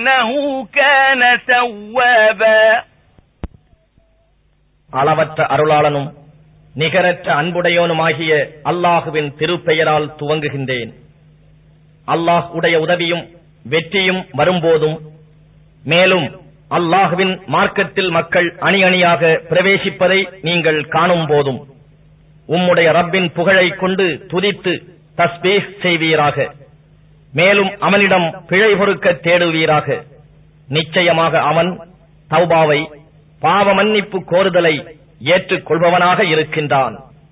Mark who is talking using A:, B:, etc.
A: إنه كان توابا
B: அளவற்ற அருளாளனும் நிகரற்ற அன்புடையோனுமாகிய அல்லாஹுவின் திருப்பெயரால் துவங்குகின்றேன் அல்லாஹ் உடைய உதவியும் வெற்றியும் வரும்போதும் மேலும் அல்லாஹுவின் மார்க்கத்தில் மக்கள் அணி அணியாக பிரவேசிப்பதை நீங்கள் காணும் போதும் உம்முடைய ரப்பின் புகழை கொண்டு துதித்து தஸ்பீஹ் செய்வீராக மேலும் அவனிடம் பிழை பொறுக்க தேடுவீராக. நிச்சயமாக அவன் தௌபாவை பாவ மன்னிப்பு கோருதலை ஏற்றுக் கொள்பவனாக இருக்கின்றான்.